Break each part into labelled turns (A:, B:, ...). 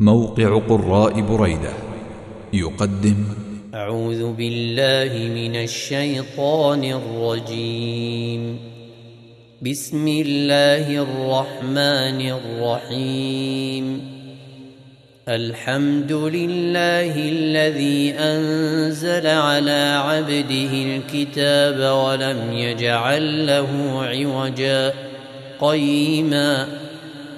A: موقع قراء بريدة يقدم.
B: أعوذ بالله من الشيطان الرجيم. بسم الله الرحمن الرحيم. الحمد لله الذي أنزل على عبده الكتاب ولم يجعل له عوجا قيما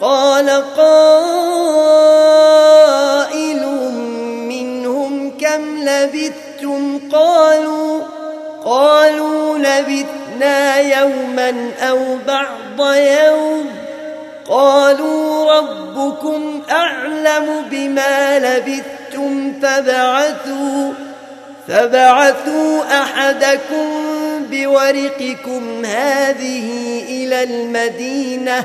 C: قال قائل منهم كم لبثتم؟ قالوا قالوا لبثنا يوما أو بعض يوم. قالوا ربكم أعلم بما لبثتم فبعثوا فبعثوا أحدكم بورقكم هذه إلى المدينة.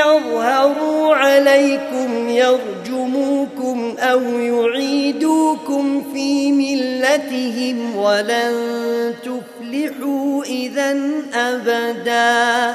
C: يظهروا عليكم يرجموكم أو يعيدوكم في ملتهم ولن تفلحوا إذا أبدا.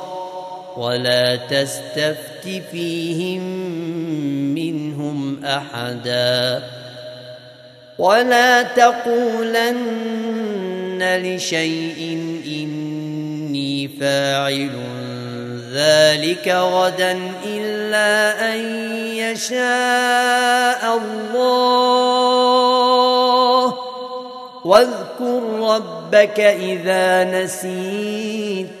B: ولا تستفت فيهم منهم أحدا. ولا تقولن لشيء إني فاعل ذلك غدا إلا أن يشاء الله. واذكر ربك إذا نسيت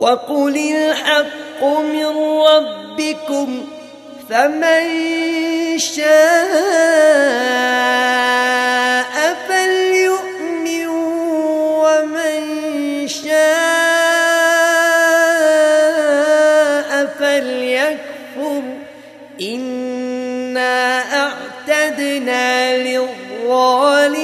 B: وقل الحق من ربكم ربكم فمن شاء فليؤمن ومن شاء فليكفر إنا أعتدنا للظالمين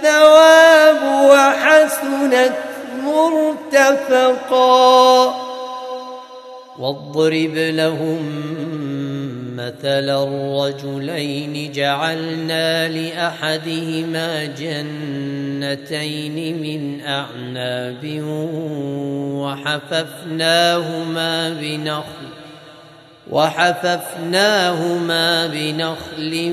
B: الثواب وحسنت مرتفقا. واضرب لهم مثلا الرجلين جعلنا لأحدهما جنتين من أعناب وحففناهما بنخل وحففناهما بنخل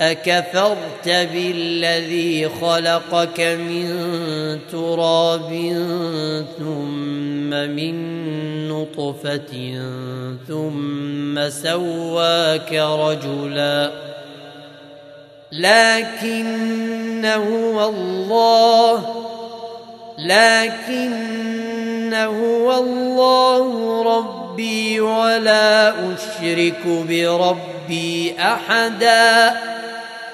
B: أكفرت بالذي خلقك من تراب ثم من نطفة ثم سواك رجلا. لكن هو الله لكن هو الله ربي ولا أشرك بربي أحدا.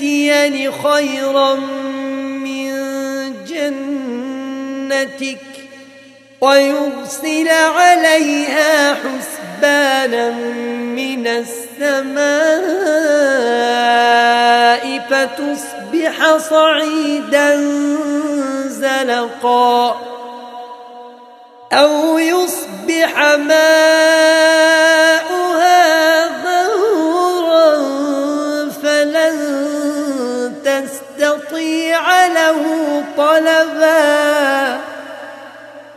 B: يؤتيني خيرا من جنتك ويرسل عليها حسبانا من السماء فتصبح صعيدا
D: زلقا أو يصبح ماؤها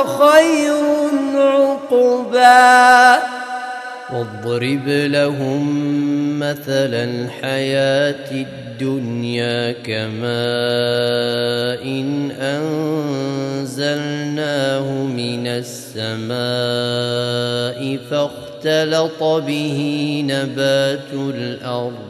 D: وخير عقبا.
B: واضرب لهم مثل الحياة الدنيا كماء إن أنزلناه من السماء فاختلط به نبات الأرض.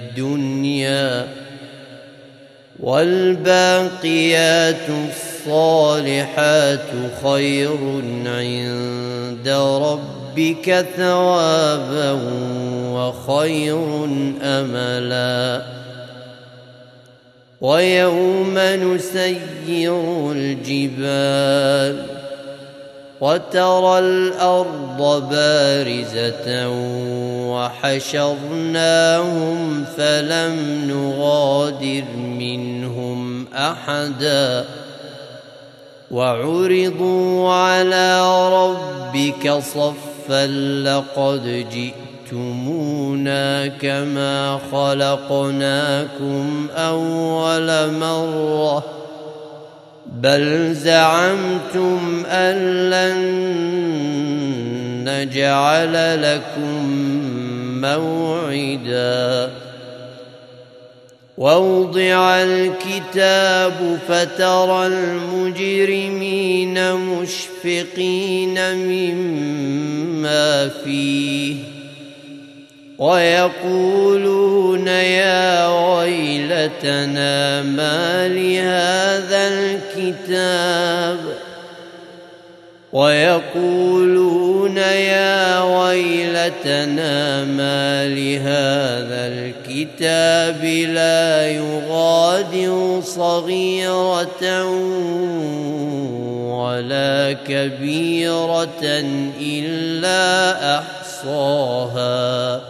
B: الدنيا والباقيات الصالحات خير عند ربك ثوابا وخير أملا. ويوم نسير الجبال وترى الأرض بارزة وحشرناهم فلم نغادر منهم أحدا وعرضوا على ربك صفا لقد جئتمونا كما خلقناكم أول مرة بل زعمتم أن لن نجعل لكم موعدا. ووضع الكتاب فترى المجرمين مشفقين مما فيه. ويقولون يا ويلتنا ما لهذا الكتاب ويقولون يا ويلتنا ما لهذا الكتاب لا يغادر صغيرة ولا كبيرة إلا أحصاها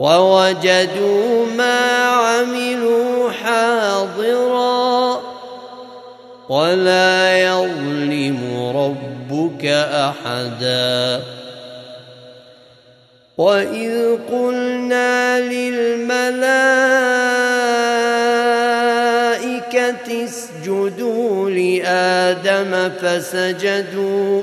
B: ووجدوا ما عملوا حاضرا ولا يظلم ربك أحدا. وإذ قلنا للملائكة اسجدوا لآدم فسجدوا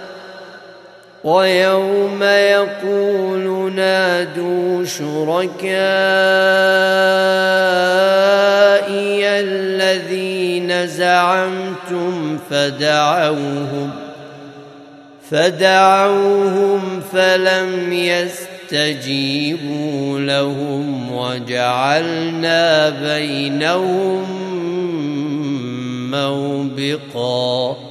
B: ويوم يقول نادوا شركائي الذين زعمتم فدعوهم فدعوهم فلم يستجيبوا لهم وجعلنا بينهم موبقا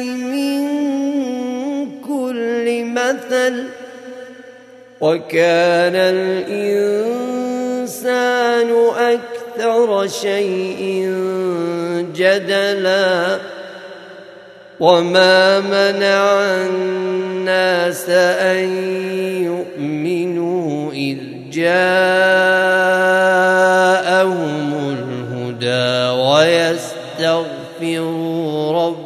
B: من كل مثل وكان الإنسان أكثر شيء جدلا وما منع الناس أن يؤمنوا إذ جاءهم الهدى ويستغفروا ربهم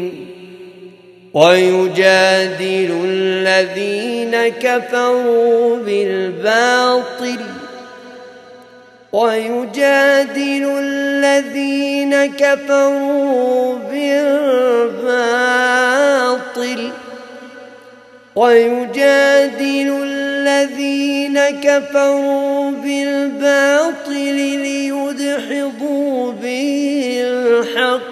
B: ويجادل الذين كفروا بالباطل ويجادل الذين كفروا بالباطل ويجادل الذين كفروا بالباطل ليدحضوا به الحق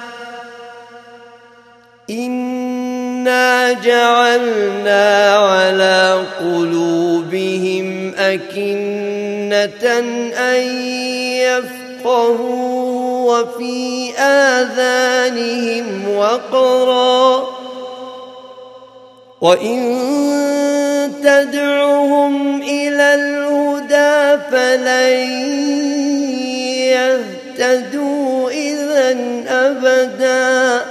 B: إنا جعلنا على قلوبهم أكنة أن يفقهوا وفي آذانهم وقرا وإن تدعهم إلى الهدى فلن يهتدوا إذا أبداً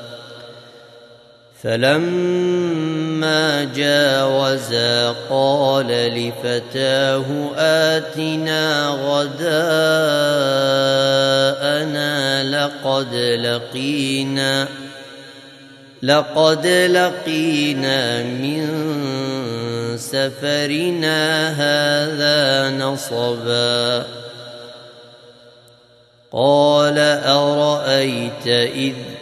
B: فلما جاوزا قال لفتاه آتنا غداءنا لقد لقينا لقد لقينا من سفرنا هذا نصبا قال أرأيت إذ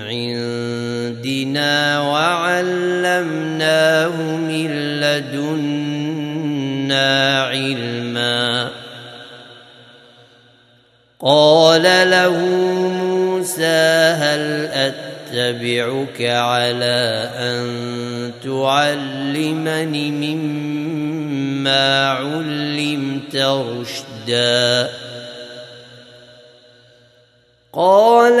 B: عندنا وعلمناه من لدنا علما. قال له موسى هل أتبعك على أن تعلمني مما علمت رشدا؟ قال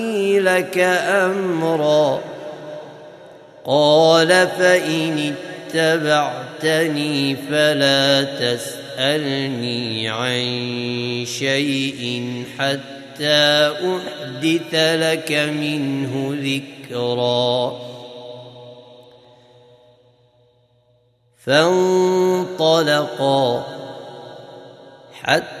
B: لك أمرا. قال فإن اتبعتني فلا تسألني عن شيء حتى أحدث لك منه ذكرا. فانطلقا. حتى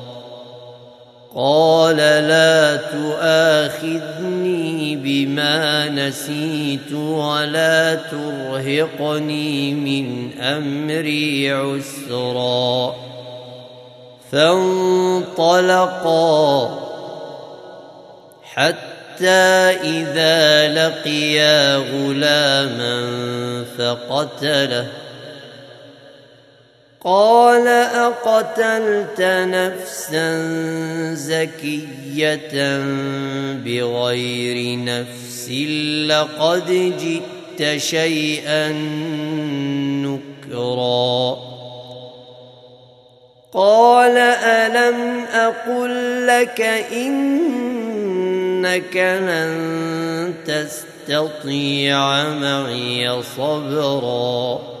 B: قال لا تؤاخذني بما نسيت ولا ترهقني من أمري عسرا. فانطلقا حتى إذا لقيا غلاما فقتله. قال أقتلت نفسا زكية بغير نفس لقد جئت شيئا نكرا. قال ألم أقل لك إنك لن تستطيع معي صبرا.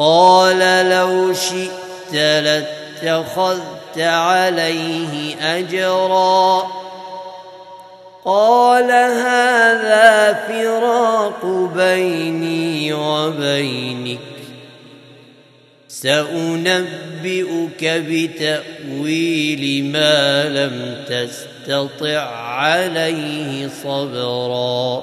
B: قال لو شئت لاتخذت عليه أجرا. قال هذا فراق بيني وبينك. سأنبئك بتأويل ما لم تستطع عليه صبرا.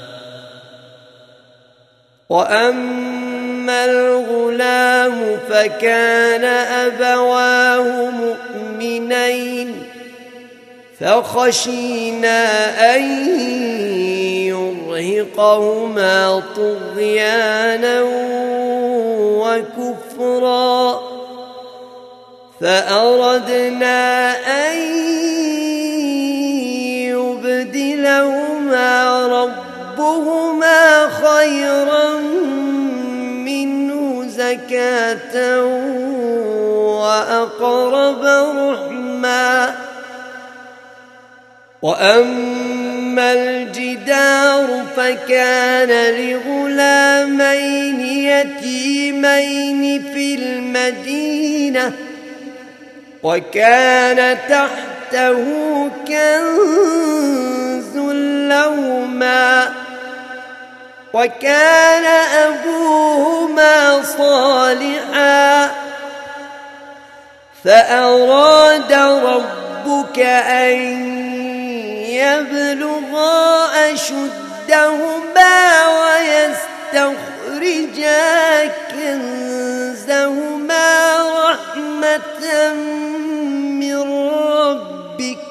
B: وأما الغلام فكان أبواه مؤمنين فخشينا أن يرهقهما طغيانا وكفرا فأردنا أن زكاة وأقرب رحمًا. واما الجدار فكان لغلامين يتيمين في المدينة وكان تحته كنز لهما وكان أبوهما صالحا. فأراد ربك أن يبلغا أشدهما ويستخرجا كنزهما رحمة من ربك.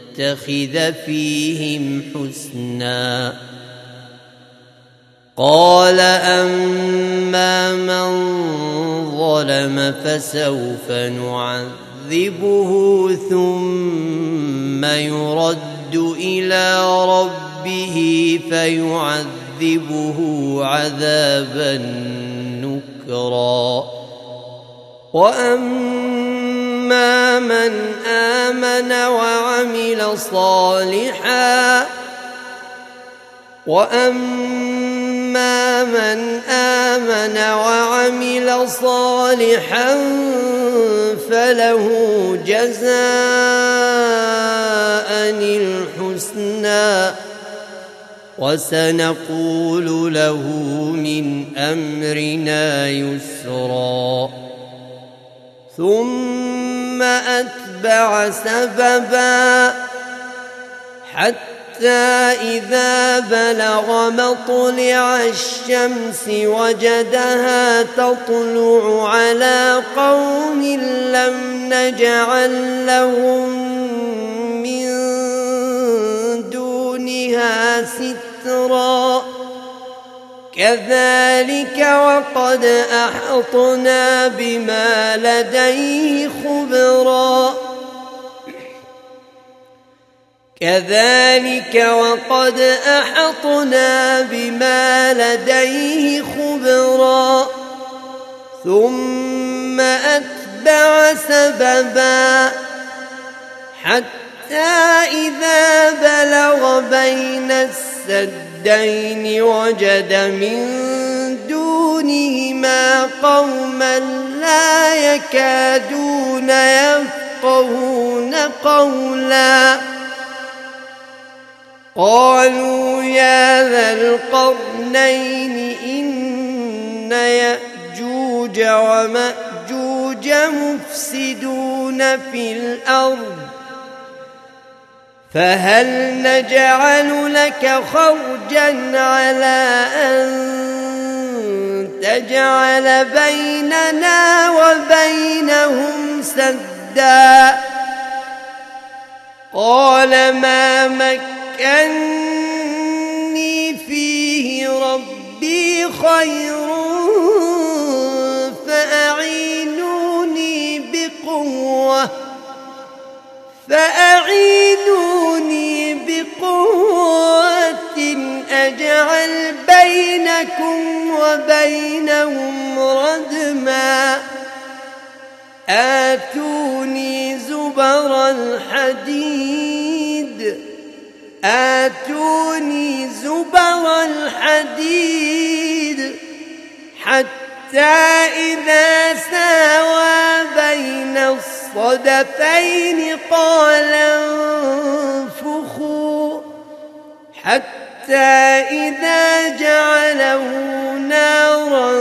B: تتخذ فيهم حسنا قال أما من ظلم فسوف نعذبه ثم يرد إلى ربه فيعذبه عذابا نكرا. وأما من امن وعمل صالحا واما من امن وعمل صالحا فله جزاء الحسنى وسنقول له من امرنا يسرا ثم أتبع سببا حتى إذا بلغ مطلع الشمس وجدها تطلع على قوم لم نجعل لهم من دونها سترا كذلك وقد أحطنا بما لديه خبرا. كذلك وقد أحطنا بما لديه خبرا. ثم أتبع سببا حتى إذا بلغ بين السدين وجد من دونهما قوما لا يكادون يفقهون قولا. قالوا يا ذا القرنين إن يأجوج ومأجوج مفسدون في الأرض. فهل نجعل لك خرجا على أن تجعل بيننا وبينهم سدا؟ قال ما مكن مكني فيه ربي خير فأعينوني بقوة فأعينوني بقوة أجعل بينكم وبينهم ردما آتوني زبر الحديد. آتوني زبر الحديد. حتى إذا ساوى بين الصدفين قال انفخوا حتى إذا جعله نارا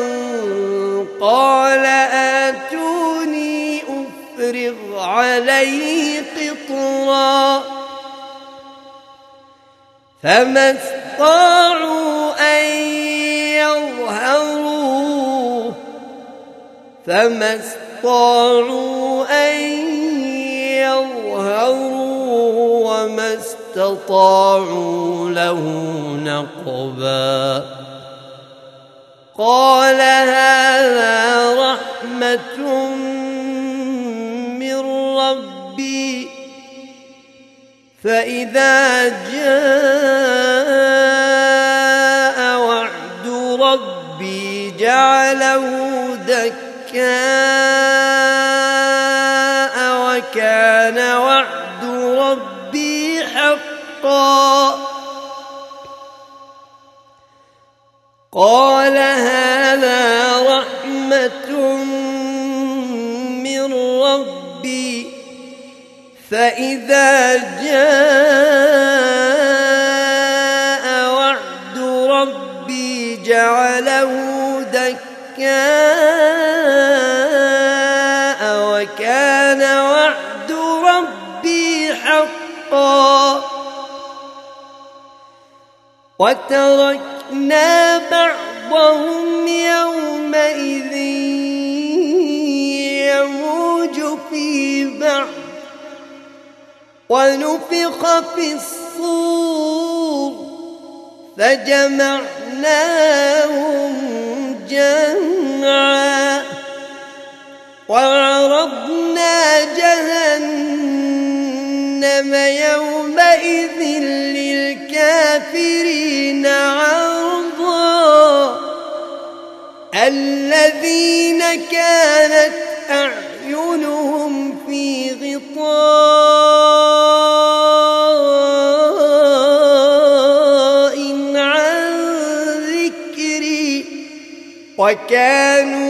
B: قال آتوني أفرغ عليه قطرا فما استطاعوا أن يظهروا فما استطاعوا أن يظهروا وما استطاعوا له نقبا. قال هذا رحمة من ربي. فإذا جاء وعد ربي جعله وكان وعد ربي حقا. قال هذا رحمة من ربي فإذا جاء وعد ربي جعله دكاء وتركنا بعضهم يومئذ يموج في بعض ونفخ في الصور فجمعناهم جمعا وعرضنا جهنم يومئذ للكافرين عرضا. الذين كانت أعينهم في غطاء عن ذكري وكانوا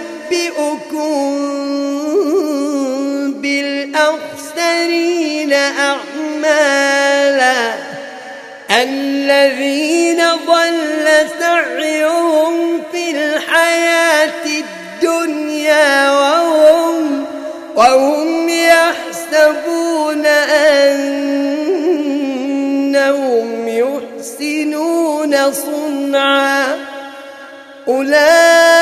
B: ننبئكم بالأخسرين أعمالا. الذين ضل سعيهم في الحياة الدنيا وهم وهم يحسبون أنهم يحسنون صنعا. أولئك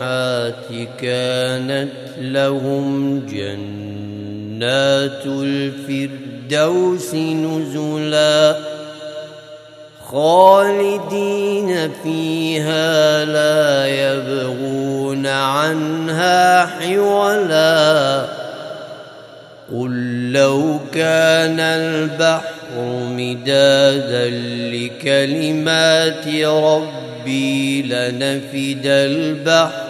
D: الصالحات كانت لهم جنات الفردوس نزلا خالدين فيها لا يبغون عنها حولا قل لو كان البحر مدادا لكلمات ربي لنفد البحر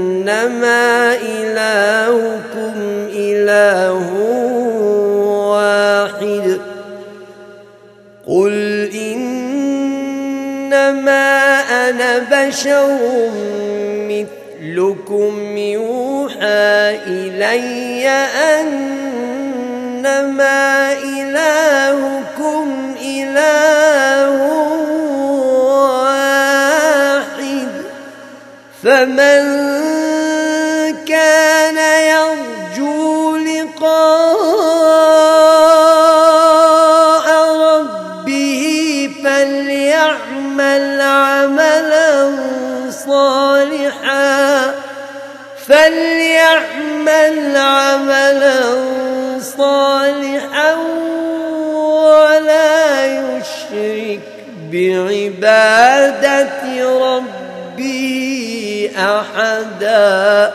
D: أنما إلهكم إله واحد. قل إنما أنا بشر مثلكم يوحى إلي أنما إلهكم إله واحد. فمن عملا صالحا ولا يشرك بعبادة ربه أحدا.